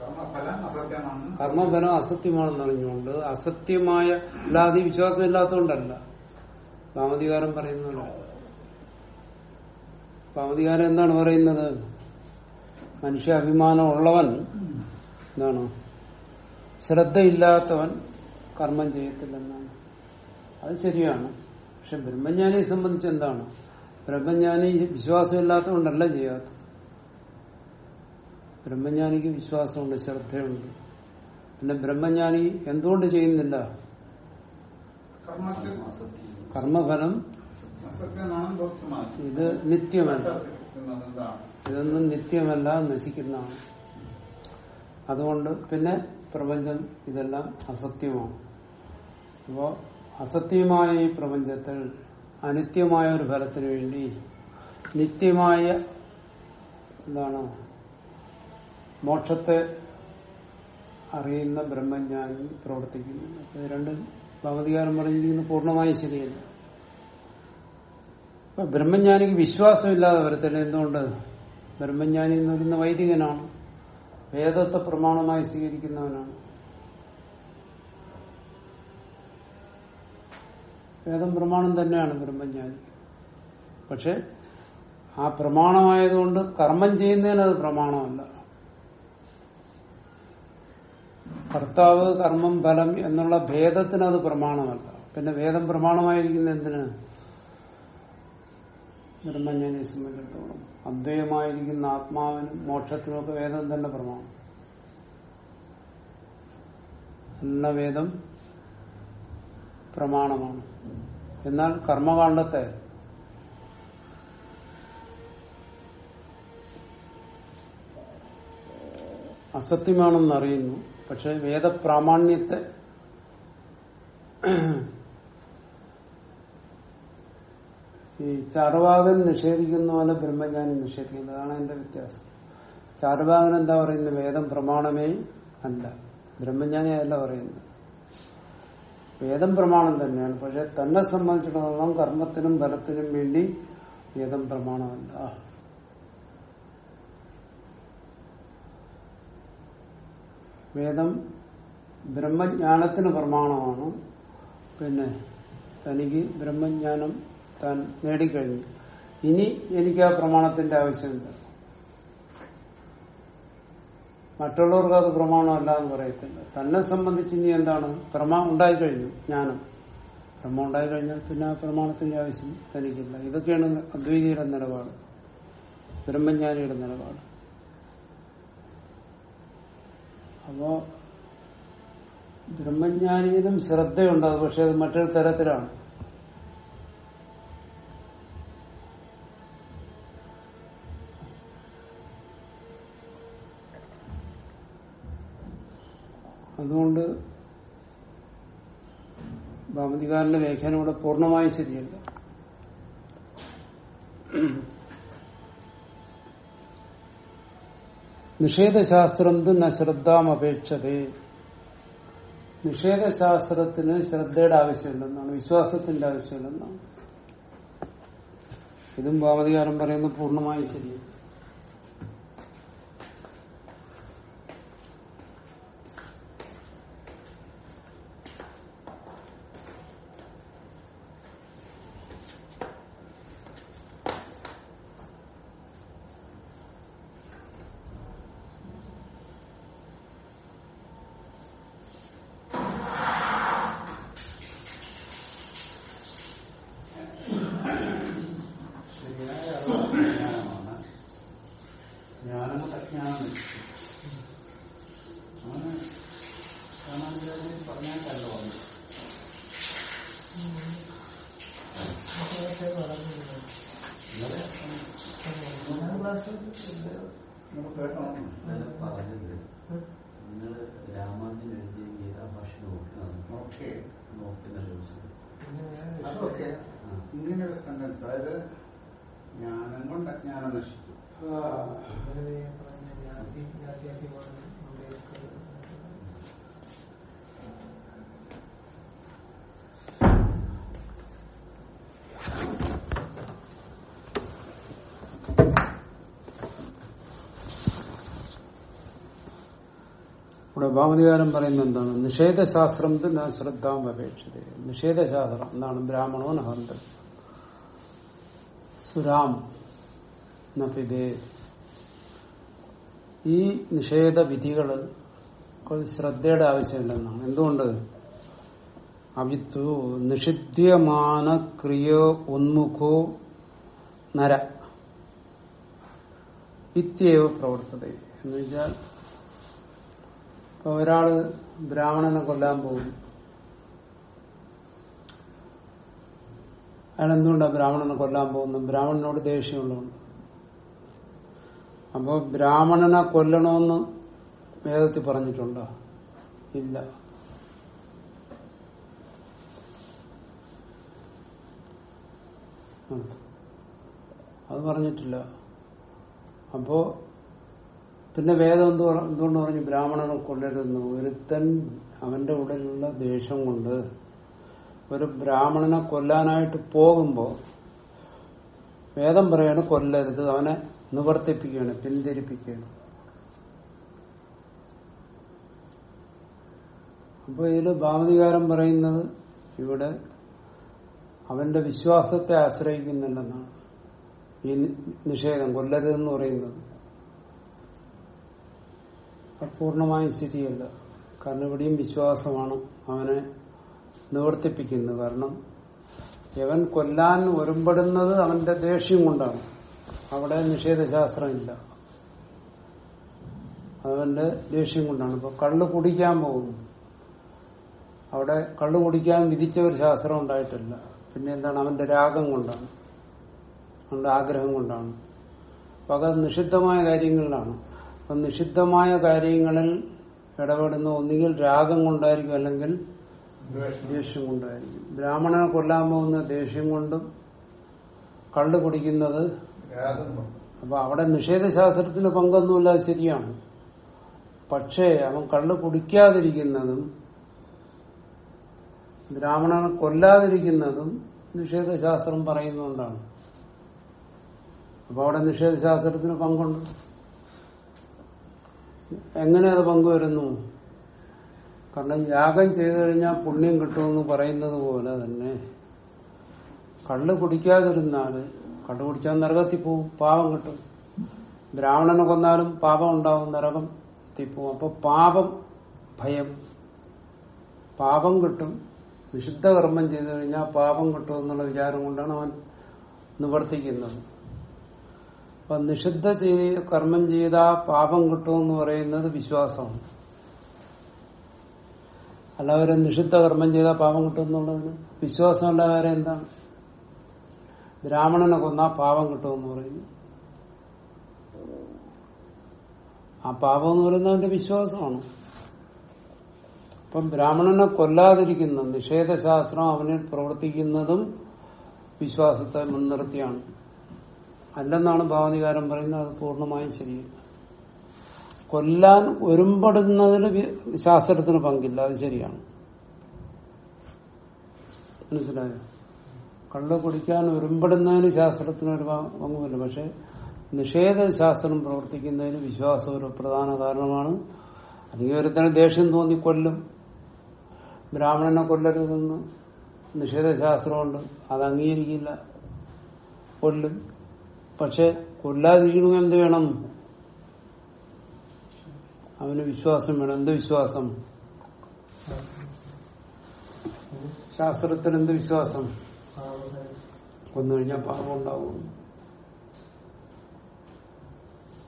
കർമ്മഫലം അസത്യമാണ് കർമ്മഫലം അസത്യമാണെന്ന് അറിഞ്ഞുകൊണ്ട് അസത്യമായ അല്ലാതെ വിശ്വാസം ഇല്ലാത്തതുകൊണ്ടല്ല. ഭാമധികാരം പറയുന്നതല്ല. ഭാമധികാരം എന്താണ് പറയുന്നത്? മനുഷ്യ അഭിമാനം ഉള്ളവൻ എന്താണ് ശ്രദ്ധയില്ലാത്തവൻ കർമ്മം ചെയ്യത്തില്ലെന്നാണ്. അത് ശരിയാണ്. പക്ഷെ ബ്രഹ്മജ്ഞാനിയെ സംബന്ധിച്ച് എന്താണ്? ബ്രഹ്മജ്ഞാനി വിശ്വാസമില്ലാത്തതുകൊണ്ടല്ല ചെയ്യാത്ത ബ്രഹ്മജ്ഞാനിക്ക് വിശ്വാസമുണ്ട് ശ്രദ്ധയുണ്ട്. പിന്നെ ബ്രഹ്മജ്ഞാനി എന്തുകൊണ്ട് ചെയ്യുന്നില്ല? കർമ്മഫലം ഇത് നിത്യമല്ല. ഇതൊന്നും നിത്യമല്ല നശിക്കുന്നതാണ്. അതുകൊണ്ട് പിന്നെ പ്രപഞ്ചം ഇതെല്ലാം അസത്യമാണ് അപ്പോ അസത്യമായ ഈ പ്രപഞ്ചത്തിൽ അനിത്യമായ ഒരു ഫലത്തിന് വേണ്ടി നിത്യമായ എന്താണ് മോക്ഷത്തെ അറിയുന്ന ബ്രഹ്മജ്ഞാനി പ്രവർത്തിക്കുന്നു. രണ്ട് ഭഗവതികാരം പറഞ്ഞിരിക്കുന്നത് പൂർണമായും ശരിയല്ല. ബ്രഹ്മജ്ഞാനിക്ക് വിശ്വാസമില്ലാതെ വരത്തില്ല. എന്തുകൊണ്ട്? ബ്രഹ്മജ്ഞാനി എന്ന് പറയുന്ന വൈദികനാണ്. വേദത്തെ പ്രമാണമായി സ്വീകരിക്കുന്നവനാണ്. വേദം പ്രമാണം തന്നെയാണ് ബ്രഹ്മജ്ഞാനി. പക്ഷെ ആ പ്രമാണമായതുകൊണ്ട് കർമ്മം ചെയ്യുന്നതിന് അത് പ്രമാണമല്ല. കർത്താവ് കർമ്മം ഫലം എന്നുള്ള ഭേദത്തിന് അത് പ്രമാണമല്ല. പിന്നെ വേദം പ്രമാണമായിരിക്കുന്ന എന്തിന് ബ്രഹ്മജ്ഞാനിയെ സംബന്ധിച്ചിടത്തോളം അദ്വയമായിരിക്കുന്ന ആത്മാവിനും മോക്ഷത്തിനുമൊക്കെ വേദം തന്നെ പ്രമാണം. എന്ന വേദം പ്രമാണമാണ്. എന്നാൽ കർമ്മകാണ്ഡത്തെ അസത്യമാണെന്ന് അറിയുന്നു പക്ഷെ വേദപ്രാമാണ്യത്തെ ഈ ചാർവാകൻ നിഷേധിക്കുന്ന പോലെ ബ്രഹ്മജ്ഞാനി നിഷേധിക്കുന്നത് അതാണ് എന്റെ വ്യത്യാസം. ചാർവാകൻ എന്താ പറയുന്നത്? വേദം പ്രമാണമേ അല്ല. ബ്രഹ്മജ്ഞാനി അല്ല പറയുന്നത്. വേദം പ്രമാണം തന്നെയാണ്. പക്ഷെ തന്നെ സംബന്ധിച്ചിടത്തോളം കർമ്മത്തിനും ഫലത്തിനും വേണ്ടി വേദം പ്രമാണമല്ല. വേദം ബ്രഹ്മജ്ഞാനത്തിന് പ്രമാണമാണ്. പിന്നെ തനിക്ക് ബ്രഹ്മജ്ഞാനം താൻ നേടിക്കഴിഞ്ഞു. ഇനി എനിക്ക് ആ പ്രമാണത്തിന്റെ ആവശ്യമില്ല. മറ്റുള്ളവർക്ക് അത് പ്രമാണമല്ല എന്ന് പറയത്തില്ല. തന്നെ സംബന്ധിച്ച് ഇനി എന്താണ്? പ്രമാ ഉണ്ടായിക്കഴിഞ്ഞു ജ്ഞാനം. പ്രമ ഉണ്ടായിക്കഴിഞ്ഞാൽ പിന്നെ ആ പ്രമാണത്തിന്റെ ആവശ്യം തനിക്കില്ല. ഇതൊക്കെയാണ് അദ്വൈതിയുടെ നിലപാട്. ബ്രഹ്മജ്ഞാനിയുടെ നിലപാട്. അപ്പോ ബ്രഹ്മജ്ഞാനിയിലും ശ്രദ്ധയുണ്ട്. അത് പക്ഷെ അത് മറ്റൊരു തരത്തിലാണ്. അതുകൊണ്ട് ഭാമതികാരന്റെ വ്യാഖ്യാനം ഇവിടെ പൂർണമായും ശരിയല്ല. നിഷേധശാസ്ത്രം ന ശ്രദ്ധാമപേക്ഷതേ. നിഷേധശാസ്ത്രത്തിന് ശ്രദ്ധയുടെ ആവശ്യമില്ലെന്നാണ് വിശ്വാസത്തിന്റെ ആവശ്യമില്ലെന്നാണ്. ഇതും ഭാമതികാരം പറയുന്നത് പൂർണമായും ശരിയാണ് ശരിയായ അറിവ് ജ്ഞാനമാണ് ജ്ഞാനം കൊണ്ട് അജ്ഞാനം നശിച്ചു അങ്ങനെ രാമാനുജാചാര്യൻ പറഞ്ഞാൽ കണ്ടു വന്നു ഇന്നലെ നമ്മൾ കേട്ടോ ഇന്നലെ പറഞ്ഞത് നിങ്ങൾ രാമാനുജൻ എഴുതിയ ഗീതാഭാഷ ഓക്കെ നോക്കുന്ന ചോദിച്ചത് അതൊക്കെ ഇങ്ങനെ ഒരു സെന്റൻസ് അതായത് ജ്ഞാനം കൊണ്ട് അജ്ഞാനം നശിച്ചു. ഇവിടെ ഭാവതികാരം പറയുന്നത് എന്താണ്? നിഷേധശാസ്ത്രം ന ശ്രദ്ധാം അപേക്ഷിത നിഷേധശാസ്ത്രം എന്താണ്? ബ്രാഹ്മണോ നഹന്ത? സുരാം ഈ നിഷേധ വിധികൾ ശ്രദ്ധയുടെ ആവശ്യമില്ലെന്നാണ്. എന്തുകൊണ്ട്? അവിത്തു നിഷിദ്ധ്യമാന ക്രിയോ ഉന്മുഖോ നര. ഇത്യവ പ്രവർത്തത. എന്ന് വെച്ചാൽ ഇപ്പൊ ഒരാൾ ബ്രാഹ്മണനെ കൊല്ലാൻ പോകുന്നു. അയാൾ എന്തുകൊണ്ടാണ് ബ്രാഹ്മണനെ കൊല്ലാൻ പോകുന്നത്? ബ്രാഹ്മണനോട് ദേഷ്യമുള്ളതുകൊണ്ട്. അപ്പോ ബ്രാഹ്മണനെ കൊല്ലണമെന്ന് വേദത്തിൽ പറഞ്ഞിട്ടുണ്ടോ? ഇല്ല. അത് പറഞ്ഞിട്ടില്ല. അപ്പോ പിന്നെ വേദം എന്ത് എന്തുകൊണ്ട് പറഞ്ഞു? ബ്രാഹ്മണനെ കൊല്ലരുതെന്ന്. ഒരുത്തൻ അവന്റെ ഉള്ളിലുള്ള ദേഷ്യം കൊണ്ട് ഒരു ബ്രാഹ്മണനെ കൊല്ലാനായിട്ട് പോകുമ്പോ വേദം പറയാണ് കൊല്ലരുത്. അവനെ നിവർത്തിപ്പിക്കുകയാണ് പിന്തിരിപ്പിക്കുകയാണ്. അപ്പൊ ഇതിൽ ഭാവതികാരം പറയുന്നത് ഇവിടെ അവന്റെ വിശ്വാസത്തെ ആശ്രയിക്കുന്നില്ലെന്നാണ്. ഈ നിഷേധം കൊല്ലരുതെന്ന് പറയുന്നത്. പൂർണമായും ശരിയല്ല കാരണം ഇവിടെയും വിശ്വാസമാണ് അവനെ നിവർത്തിപ്പിക്കുന്നത്. കാരണം യവൻ കൊല്ലാൻ ഒരുമ്പെടുന്നത് അവന്റെ ദേഷ്യം കൊണ്ടാണ്. അവിടെ നിഷേധശാസ്ത്രമില്ല. അവന്റെ ദേഷ്യം കൊണ്ടാണ്. ഇപ്പൊ കള്ള് കുടിക്കാൻ പോകുന്നു. അവിടെ കള്ളു കുടിക്കാൻ വിധിച്ച ഒരു ശാസ്ത്രം ഉണ്ടായിട്ടില്ല. പിന്നെ എന്താണ്? അവന്റെ രാഗം കൊണ്ടാണ്. അവന്റെ ആഗ്രഹം കൊണ്ടാണ്. അപ്പൊ അത് നിഷിദ്ധമായ കാര്യങ്ങളിലാണ്. അപ്പം നിഷിദ്ധമായ കാര്യങ്ങളിൽ ഇടപെടുന്ന ഒന്നുകിൽ രാഗം കൊണ്ടായിരിക്കും അല്ലെങ്കിൽ ദേഷ്യം കൊണ്ടായിരിക്കും. ബ്രാഹ്മണനെ കൊല്ലാൻ പോകുന്ന ദേഷ്യം കൊണ്ടും കള്ളു കുടിക്കുന്നത്. അപ്പൊ അവിടെ നിഷേധശാസ്ത്രത്തിന് പങ്കൊന്നുമില്ല ശരിയാണ്. പക്ഷേ അവൻ കള്ളു കുടിക്കാതിരിക്കുന്നതും ബ്രാഹ്മണനെ കൊല്ലാതിരിക്കുന്നതും നിഷേധശാസ്ത്രം പറയുന്നതുകൊണ്ടാണ്. അപ്പൊ അവിടെ നിഷേധശാസ്ത്രത്തിന് പങ്കുണ്ട്. എങ്ങനെ അത് പങ്കുവരുന്നു? കാരണം യാഗം ചെയ്തു കഴിഞ്ഞാൽ പുണ്യം കിട്ടുമെന്ന് പറയുന്നത് പോലെ തന്നെ കള്ള് കുടിക്കാതിരുന്നാൽ കള്ള് കുടിച്ചാൽ നരകത്തിൽ പോവും പാപം കിട്ടും. ബ്രാഹ്മണനെ കൊന്നാലും പാപം ഉണ്ടാവും നരകത്തിൽ പോവും. അപ്പൊ പാപം ഭയം. പാപം കിട്ടും. നിഷിദ്ധ കർമ്മം ചെയ്തു കഴിഞ്ഞാൽ പാപം കിട്ടും എന്നുള്ള വിചാരം കൊണ്ടാണ് അവൻ നിവർത്തിക്കുന്നത്. അപ്പൊ നിഷിദ്ധ ചെയ്ത് കർമ്മം ചെയ്ത പാപം കിട്ടുമെന്ന് പറയുന്നത് വിശ്വാസമാണ്. അല്ലാതെ നിഷിദ്ധ കർമ്മം ചെയ്താൽ പാപം കിട്ടും എന്നുള്ളതിന് വിശ്വാസമല്ല വേറെ എന്താണ്? ബ്രാഹ്മണനെ കൊന്നാൽ പാപം കിട്ടുമെന്ന് പറയുന്നു. ആ പാപം എന്ന് പറയുന്നത് അവന്റെ വിശ്വാസമാണ്. അപ്പം ബ്രാഹ്മണനെ കൊല്ലാതിരിക്കുന്ന നിഷേധശാസ്ത്രം അവനിൽ പ്രവർത്തിക്കുന്നതും വിശ്വാസത്തെ മുൻനിർത്തിയാണ്. അല്ലെന്നാണ് ഭാവനികാരം പറയുന്നത് അത് പൂർണമായും ശരിയല്ല. കൊല്ലാൻ ഒരുമ്പെടുന്നതിന് ശാസ്ത്രത്തിന് പങ്കില്ല അത് ശരിയാണ്. മനസ്സിലായോ? കള്ള് കുടിക്കാൻ ഒരുമ്പെടുന്നതിന് ശാസ്ത്രത്തിന് ഒരു പങ്കുമില്ല. പക്ഷെ നിഷേധ ശാസ്ത്രം പ്രവർത്തിക്കുന്നതിന് വിശ്വാസം ഒരു പ്രധാന കാരണമാണ്. അല്ലെങ്കിൽ ഒരുത്തന് ദേഷ്യം തോന്നി കൊല്ലും. ബ്രാഹ്മണനെ കൊല്ലരുതെന്ന് നിഷേധശാസ്ത്രമുണ്ട്. അത് അംഗീകരിക്കില്ല കൊല്ലും. പക്ഷെ കൊല്ലാതിരിക്കണമെങ്കിൽ എന്ത് വേണം? അവന് വിശ്വാസം വേണം. എന്ത് വിശ്വാസം? ശാസ്ത്രത്തിന് എന്ത് വിശ്വാസം? കൊന്നു കഴിഞ്ഞാൽ പാപം ഉണ്ടാവും.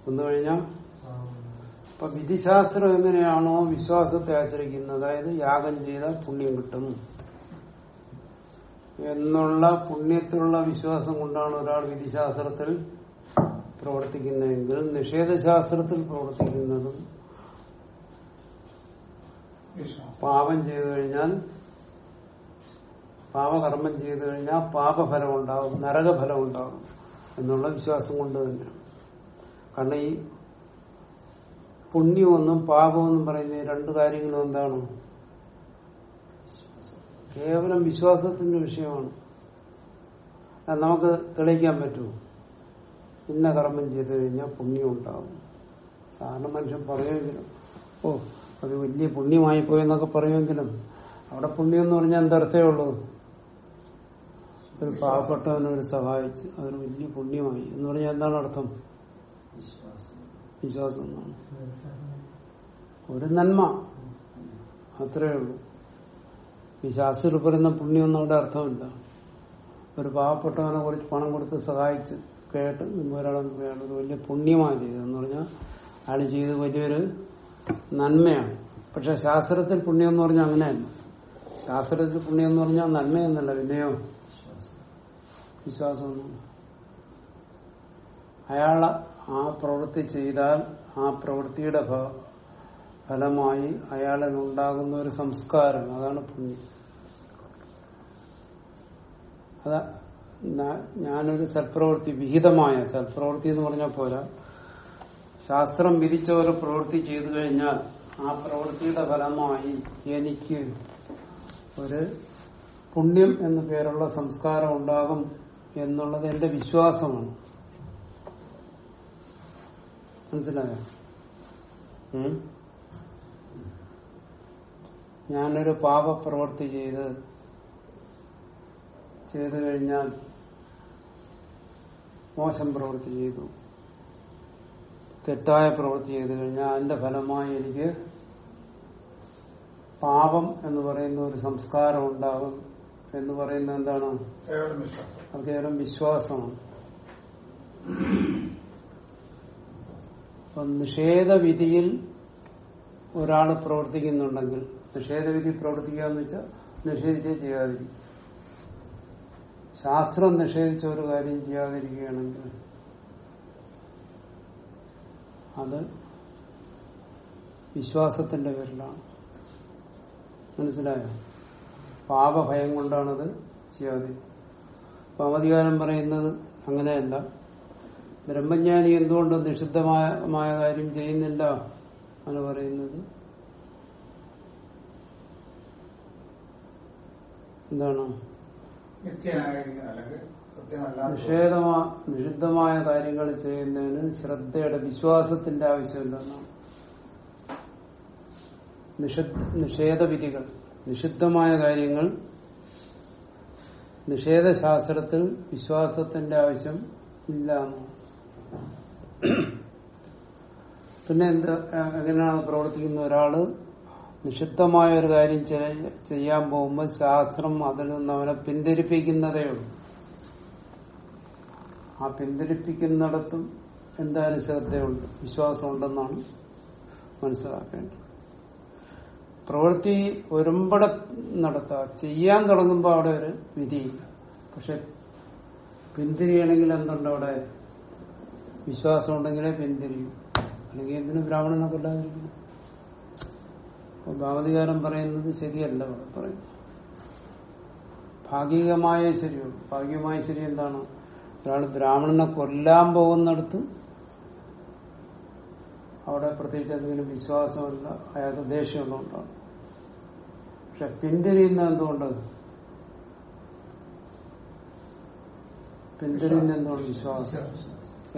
കൊന്നു കഴിഞ്ഞാൽ അപ്പൊ വിധിശാസ്ത്രം എങ്ങനെയാണോ വിശ്വാസത്തെ ആശ്രയിക്കുന്നത്? അതായത് യാഗം ചെയ്താൽ പുണ്യം കിട്ടും. എന്നുള്ള പുണ്യത്തിലുള്ള വിശ്വാസം കൊണ്ടാണ് ഒരാൾ വിധിശാസ്ത്രത്തിൽ പ്രവർത്തിക്കുന്നതെങ്കിൽ നിഷേധശാസ്ത്രത്തിൽ പ്രവർത്തിക്കുന്നതും പാപം ചെയ്തു കഴിഞ്ഞാൽ പാപകർമ്മം ചെയ്തു കഴിഞ്ഞാൽ പാപഫലം ഉണ്ടാവും നരകഫലം ഉണ്ടാവും എന്നുള്ള വിശ്വാസം കൊണ്ട് തന്നെയാണ്. കാരണം ഈ പുണ്യമൊന്നും പാപമെന്നും പറയുന്ന രണ്ട് കാര്യങ്ങളും എന്താണ്? കേവലം വിശ്വാസത്തിന്റെ വിഷയമാണ്. നമുക്ക് തെളിയിക്കാൻ പറ്റുമോ ഇന്ന കർമ്മം ചെയ്തു കഴിഞ്ഞാൽ പുണ്യം ഉണ്ടാവും. സാധാരണ മനുഷ്യൻ പറയുമെങ്കിലും ഓ അത് വലിയ പുണ്യമായി പോയെന്നൊക്കെ പറയുമെങ്കിലും അവിടെ പുണ്യം എന്ന് പറഞ്ഞാൽ എന്തർത്ഥേ ഉള്ളൂ? ഒരു പാവപ്പെട്ടവനവർ സഹായിച്ച് അതൊരു വലിയ പുണ്യമായി എന്ന് പറഞ്ഞാൽ എന്താണ് അർത്ഥം? വിശ്വാസം. എന്നാണ്. ഒരു നന്മ. അത്രേ ഉള്ളൂ. ഈ ശാസ്ത്രത്തിൽ പറയുന്ന പുണ്യമൊന്നും അവിടെ അർത്ഥമില്ല ഒരു പാവപ്പെട്ടവനെ കുറിച്ച് പണം കൊടുത്ത് സഹായിച്ച് കേട്ട് ഒരാളും അയാൾ ഒരു വലിയ പുണ്യമാണ് ചെയ്തതെന്ന് പറഞ്ഞാൽ അയാൾ ചെയ്ത് വലിയൊരു നന്മയാണ്. പക്ഷെ ശാസ്ത്രത്തിൽ പുണ്യം എന്ന് പറഞ്ഞാൽ അങ്ങനെയല്ല. ശാസ്ത്രത്തിൽ പുണ്യം എന്ന് പറഞ്ഞാൽ നന്മയെന്നല്ല പിന്നെയോ വിശ്വാസം വിശ്വാസം അയാൾ ആ പ്രവൃത്തി ചെയ്താൽ ആ പ്രവൃത്തിയുടെ ഫലമായി അയാളിൽ ഉണ്ടാകുന്ന ഒരു സംസ്കാരം. അതാണ് പുണ്യം. അതാ ഞാനൊരു സൽപ്രവൃത്തി വിഹിതമായ സൽപ്രവൃത്തി എന്ന് പറഞ്ഞാൽ പോരാ. ശാസ്ത്രം വിധിച്ച ഒരു പ്രവൃത്തി ചെയ്തു കഴിഞ്ഞാൽ ആ പ്രവൃത്തിയുടെ ഫലമായി എനിക്ക് ഒരു പുണ്യം എന്ന പേരുള്ള സംസ്കാരം ഉണ്ടാകും എന്നുള്ളത് എന്റെ വിശ്വാസമാണ്. മനസ്സിലായോ? ഞാനൊരു പാപപ്രവൃത്തി ചെയ്ത് ചെയ്തു കഴിഞ്ഞാൽ മോശം പ്രവൃത്തി ചെയ്തു. തെറ്റായ പ്രവൃത്തി ചെയ്തു കഴിഞ്ഞാൽ അതിന്റെ ഫലമായി എനിക്ക് പാപം എന്ന് പറയുന്ന ഒരു സംസ്കാരം ഉണ്ടാകും എന്ന് പറയുന്നത് എന്താണ്? അത് കേവലം വിശ്വാസമാണ്. നിഷേധ നിഷേധവിധിയിൽ ഒരാൾ പ്രവർത്തിക്കുന്നുണ്ടെങ്കിൽ നിഷേധവിധി പ്രവർത്തിക്കുക എന്ന് വെച്ചാൽ നിഷേധിച്ചേ ചെയ്യാതിരിക്കും. ശാസ്ത്രം നിഷേധിച്ച ഒരു കാര്യം ചെയ്യാതിരിക്കുകയാണെങ്കിൽ അത് വിശ്വാസത്തിന്റെ പേരിലാണ്. മനസ്സിലായോ? പാപഭയം കൊണ്ടാണത് ചെയ്യാതെ പാമധികാരം പറയുന്നത് അങ്ങനെയല്ല. ബ്രഹ്മജ്ഞാനി എന്തുകൊണ്ട് നിഷിദ്ധമായ മായ കാര്യം ചെയ്യുന്നില്ല എന്ന് പറയുന്നത് എന്താണ് നിഷേധമാ നിഷിദ്ധമായ കാര്യങ്ങൾ ചെയ്യുന്നതിന് ശ്രദ്ധയുടെ വിശ്വാസത്തിന്റെ ആവശ്യമില്ലെന്നാണ് എന്താണ് നിഷേധവിധികൾ നിഷിദ്ധമായ കാര്യങ്ങൾ നിഷേധശാസ്ത്രത്തിൽ വിശ്വാസത്തിന്റെ ആവശ്യം ഇല്ല. പിന്നെ എന്താ എങ്ങനെയാണ് പ്രവർത്തിക്കുന്ന ഒരാൾ നിഷിദ്ധമായ ഒരു കാര്യം ചെയ്യാൻ പോകുമ്പോൾ ശാസ്ത്രം അതിൽ നിന്ന് അവനെ പിന്തിരിപ്പിക്കുന്നതേ ഉള്ളൂ. ആ പിന്തിരിപ്പിക്കുന്നിടത്തും എന്തായാലും ശ്രദ്ധയുണ്ട്? വിശ്വാസമുണ്ടെന്നാണ് മനസ്സിലാക്കേണ്ടത്. പ്രവൃത്തി ഒരുമ്പടെ നടത്തുക ചെയ്യാൻ തുടങ്ങുമ്പോൾ അവിടെ ഒരു വിധിയില്ല. പക്ഷെ പിന്തിരിയണമെങ്കിൽ എന്തുണ്ട് അവിടെ? വിശ്വാസം ഉണ്ടെങ്കിലേ പിന്തിരിയും. അല്ലെങ്കിൽ എന്തിനു ബ്രാഹ്മണനൊക്കെ കൊല്ലാതിരിക്കുന്നു അപ്പൊ ഭാഗതികാരം പറയുന്നത് ശരിയല്ല പറയുന്നത് ഭാഗികമായ ശരിയുള്ളൂ ഭാഗികമായ ശരി എന്താണ്? ഒരാൾ ബ്രാഹ്മണനെ കൊല്ലാൻ പോകുന്നിടത്ത് അവിടെ പ്രത്യേകിച്ച് എന്തെങ്കിലും വിശ്വാസമല്ല അയാൾക്ക് ദേഷ്യമുള്ളതുകൊണ്ടാണ്. പക്ഷെ പിന്തിരിയുന്ന എന്തുകൊണ്ട് പിന്തിരിയുന്ന എന്തുകൊണ്ട് വിശ്വാസം?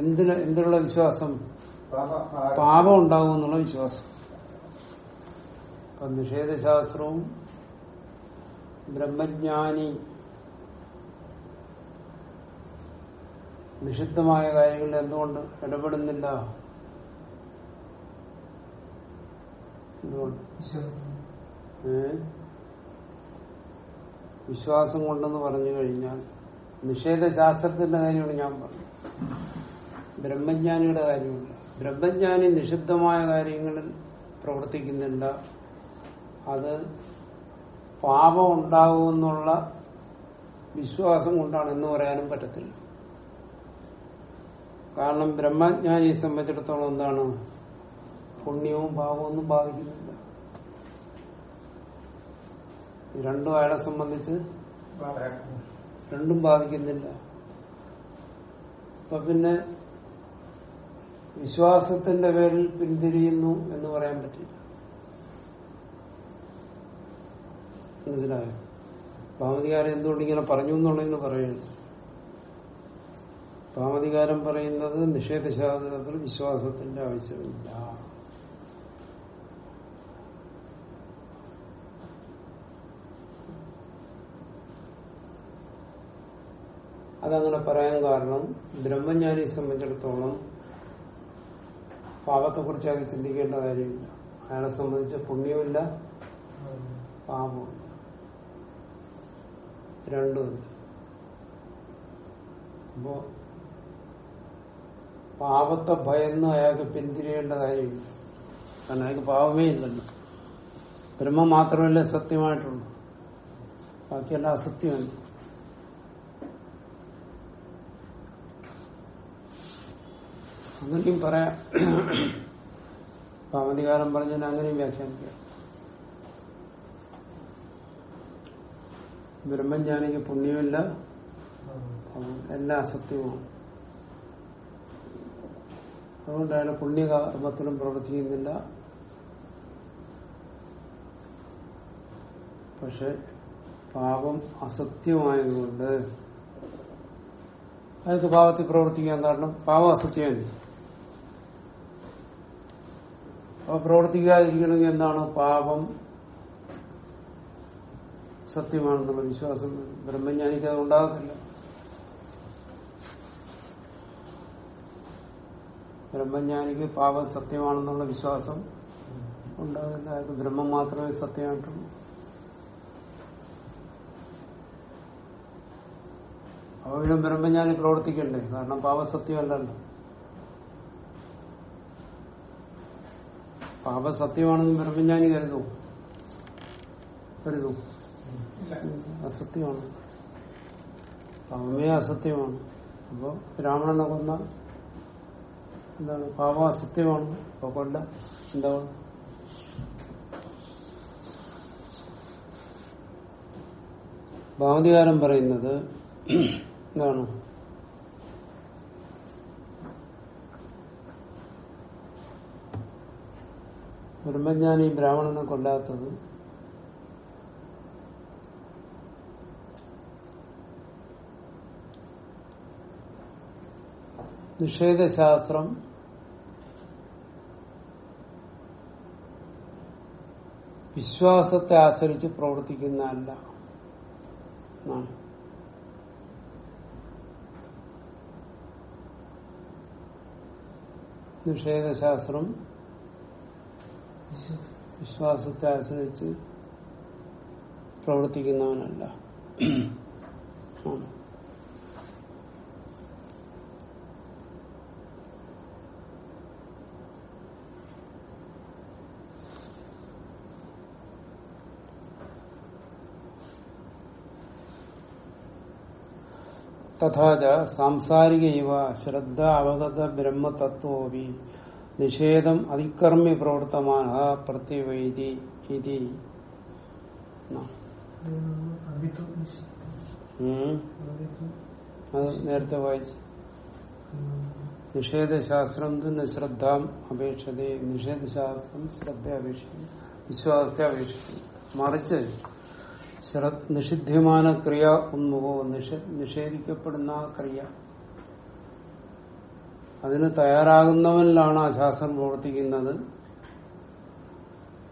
എന്തിന് എന്തിനുള്ള വിശ്വാസം? പാപം ഉണ്ടാകും എന്നുള്ള വിശ്വാസം. അപ്പൊ നിഷേധശാസ്ത്രവും ബ്രഹ്മജ്ഞാനി നിഷിദ്ധമായ കാര്യങ്ങളിൽ എന്തുകൊണ്ട് ഇടപെടുന്നില്ല? വിശ്വാസം കൊണ്ടെന്ന് പറഞ്ഞു കഴിഞ്ഞാൽ നിഷേധശാസ്ത്രത്തിന്റെ കാര്യമാണ് ഞാൻ പറഞ്ഞത്. ബ്രഹ്മജ്ഞാനിയുടെ കാര്യമില്ല. ബ്രഹ്മജ്ഞാനി നിഷിദ്ധമായ കാര്യങ്ങളിൽ പ്രവർത്തിക്കുന്നില്ല. അത് പാപം ഉണ്ടാകുമെന്നുള്ള വിശ്വാസം കൊണ്ടാണ് എന്ന് പറയാനും പറ്റത്തില്ല. കാരണം ബ്രഹ്മജ്ഞാനിയെ സംബന്ധിച്ചിടത്തോളം എന്താണ്? പുണ്യവും പാപവും ഒന്നും ബാധിക്കുന്നില്ല. രണ്ടും അയാളെ സംബന്ധിച്ച് രണ്ടും ബാധിക്കുന്നില്ല. അപ്പൊ പിന്നെ വിശ്വാസത്തിന്റെ പേരിൽ പിന്തിരിയുന്നു എന്ന് പറയാൻ പറ്റില്ല. മനസ്സിലായോ? ഭാമതികാരൻ എന്തുകൊണ്ട് ഇങ്ങനെ പറഞ്ഞു എന്നുള്ളതിന് പറയുന്നു. പാമതികാരം പറയുന്നത് നിഷേധശാസ്ത്രത്തിൽ വിശ്വാസത്തിന്റെ ആവശ്യമില്ല. അതങ്ങനെ പറയാൻ കാരണം ബ്രഹ്മജ്ഞാനിയെ സംബന്ധിച്ചിടത്തോളം പാപത്തെക്കുറിച്ച് അയാൾ ചിന്തിക്കേണ്ട കാര്യമില്ല. അയാളെ സംബന്ധിച്ച് പുണ്യമില്ല പാപമില്ല രണ്ടുമില്ല അപ്പോ പാപത്തെ ഭയന്ന് അയാൾക്ക് പിന്തിരിയേണ്ട കാര്യമില്ല കാരണം അയാൾക്ക് പാപമേ ഇല്ലല്ലോ. ബ്രഹ്മം മാത്രമല്ലേ സത്യമായിട്ടുള്ളൂ. ബാക്കിയെല്ലാം അസത്യമല്ല അങ്ങനെയും പറയാം. പാമതികാരം പറഞ്ഞാൽ അങ്ങനെയും വ്യാഖ്യാനിക്കാം. ബ്രഹ്മജ്ഞാനിക്ക് പുണ്യമില്ല. എല്ലാ അസത്യവുമാണ് അതുകൊണ്ട് അയാൾ പുണ്യകർമ്മത്തിലും പ്രവർത്തിക്കുന്നില്ല. പക്ഷെ പാപം അസത്യമായതുകൊണ്ട് അയാൾക്ക് പാപത്തിൽ പ്രവർത്തിക്കാൻ കാരണം പാപം അസത്യമല്ലേ അപ്പൊ പ്രവർത്തിക്കാതിരിക്കണമെങ്കിൽ എന്താണ്? പാപം സത്യമാണെന്നുള്ള വിശ്വാസം. ബ്രഹ്മജ്ഞാനിക്ക് അത് ഉണ്ടാകത്തില്ല. ബ്രഹ്മജ്ഞാനിക്ക് പാപം സത്യമാണെന്നുള്ള വിശ്വാസം ഉണ്ടാകില്ല അയാൾക്ക് ബ്രഹ്മം മാത്രമേ സത്യമായിട്ടുള്ളൂ. അവരും ബ്രഹ്മജ്ഞാനി പ്രവർത്തിക്കണ്ടേ? കാരണം പാപസത്യമല്ലല്ലോ. പാപസത്യമാണെന്ന് പാപം സത്യമാണെന്ന് ബ്രഹ്മജ്ഞാനി കരുതൂ. കരുതൂ. അസത്യമാണ്. പാവമേ അസത്യമാണ്. അപ്പോ ബ്രാഹ്മണനെ കൊന്ന എന്താണ്? പാവം അസത്യമാണ്. അപ്പൊ കൊല്ല എന്താണ്? ഭാവതികാരം പറയുന്നത് എന്താണ്? ബ്രഹ്മജ്ഞാനി ബ്രാഹ്മണനെ കൊല്ലാത്തത് നിഷേധശാസ്ത്രം. വിശ്വാസത്തെ ആശ്രയിച്ച് പ്രവർത്തിക്കുന്നതല്ല. നിഷേധശാസ്ത്രം വിശ്വാസത്തെ ആശ്രയിച്ച് പ്രവർത്തിക്കുന്നവനല്ല. ആണ്. തഥാച സാംസാരിക ഇവ ശ്രദ്ധ അവഗത ബ്രഹ്മതത്വോപി നിഷേധം അതികർമ്മ്യ പ്രവർത്തമാന പ്രത്യവൈതി ഇതി അത് നേരത്തെ വായിച്ചു। നിഷേധശാസ്ത്രം തന്നെ ശ്രദ്ധാം അപേക്ഷത നിഷേധശാസ്ത്രം ശ്രദ്ധ അപേക്ഷിക്കുന്നു വിശ്വാസത്തെ അപേക്ഷിക്കുന്നു മറിച്ച് നിഷിദ്ധ്യമാന ക്രിയ ഉന്മുഖോ നിഷേധിക്കപ്പെടുന്ന ക്രിയ അതിന് തയ്യാറാകുന്നവനിലാണ് ആ ശാസ്ത്രം പ്രവർത്തിക്കുന്നത്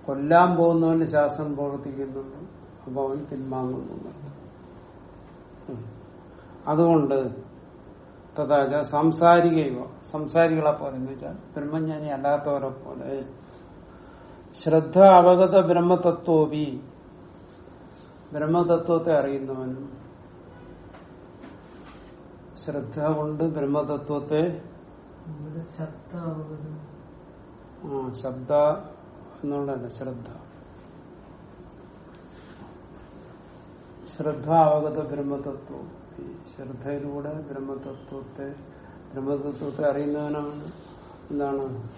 കൊല്ലാൻ പോകുന്നവന് ശാസ്ത്രം പ്രവർത്തിക്കുന്നുണ്ട് അപ്പൊ അവൻ. ഉം. അതുകൊണ്ട് തഥാച സാംസാരികൈവ സംസാരികളെ പോലെ എന്ന് വെച്ചാൽ ബ്രഹ്മജ്ഞാനി അല്ലാത്തവരെ പോലെ ശ്രദ്ധ അവഗത ബ്രഹ്മതത്വോപി ബ്രഹ്മതത്വത്തെ അറിയുന്നവനും ശ്രദ്ധ കൊണ്ട് ബ്രഹ്മതത്വത്തെ ആ ശബ്ദ എന്നുള്ളതല്ല ശ്രദ്ധ. ശ്രദ്ധ അവഗത ബ്രഹ്മതത്വം. ഈ ശ്രദ്ധയിലൂടെ ബ്രഹ്മതത്വത്തെ ബ്രഹ്മതത്വത്തെ അറിയുന്നവനാണ്. എന്താണ്?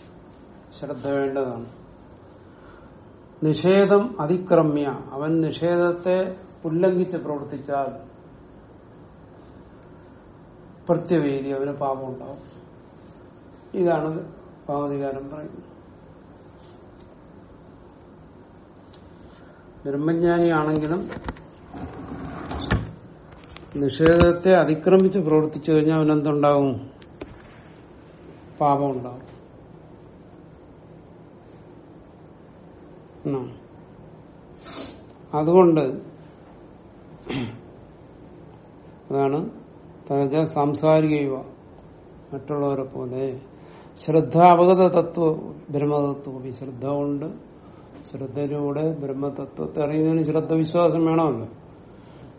ശ്രദ്ധ വേണ്ടതാണ്. നിഷേധം അതിക്രമ്യ. അവൻ നിഷേധത്തെ ഉല്ലംഘിച്ച് പ്രവർത്തിച്ചാൽ പ്രത്യവേദി അവന് പാപമുണ്ടാവും. ഇതാണ് പാവധികാരം പറയുന്നത്. ബ്രഹ്മജ്ഞാനിയാണെങ്കിലും നിഷേധത്തെ അതിക്രമിച്ച് പ്രവർത്തിച്ചു കഴിഞ്ഞാൽ അവനെന്തുണ്ടാവും? പാപമുണ്ടാവും. എന്നാ. അതുകൊണ്ട് അതാണ് തജ സാംസാരിക യുവ മറ്റുള്ളവരെ പോലെ. ശ്രദ്ധ അവഗത തത്വ ബ്രഹ്മതത്വം ഈ ശ്രദ്ധ കൊണ്ട് ശ്രദ്ധയിലൂടെ ബ്രഹ്മതത്വത്തെ അറിയുന്നതിന് ശ്രദ്ധ വിശ്വാസം വേണമല്ലോ.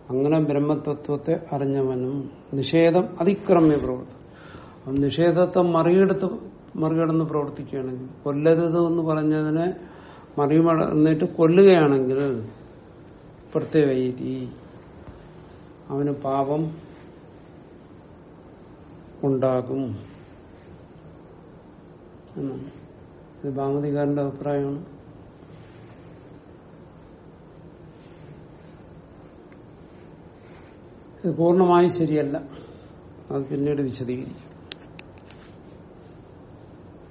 അങ്ങനെ ബ്രഹ്മതത്വത്തെ അറിഞ്ഞവനും നിഷേധം അതിക്രമ്യ പ്രവർത്തനം നിഷേധത്തെ മറികടത്ത് മറികടന്ന് പ്രവർത്തിക്കുകയാണെങ്കിൽ കൊല്ലരുത് എന്ന് പറഞ്ഞതിനെ മറികടന്നിട്ട് കൊല്ലുകയാണെങ്കിൽ പ്രത്യവൈതി അവന് പാപം ഉണ്ടാകും എന്നാണ്. ഇത് ഭാമതികാരന്റെ അഭിപ്രായമാണ്. ഇത് പൂർണമായി ശരിയല്ല. അത് പിന്നീട് വിശദീകരിക്കും.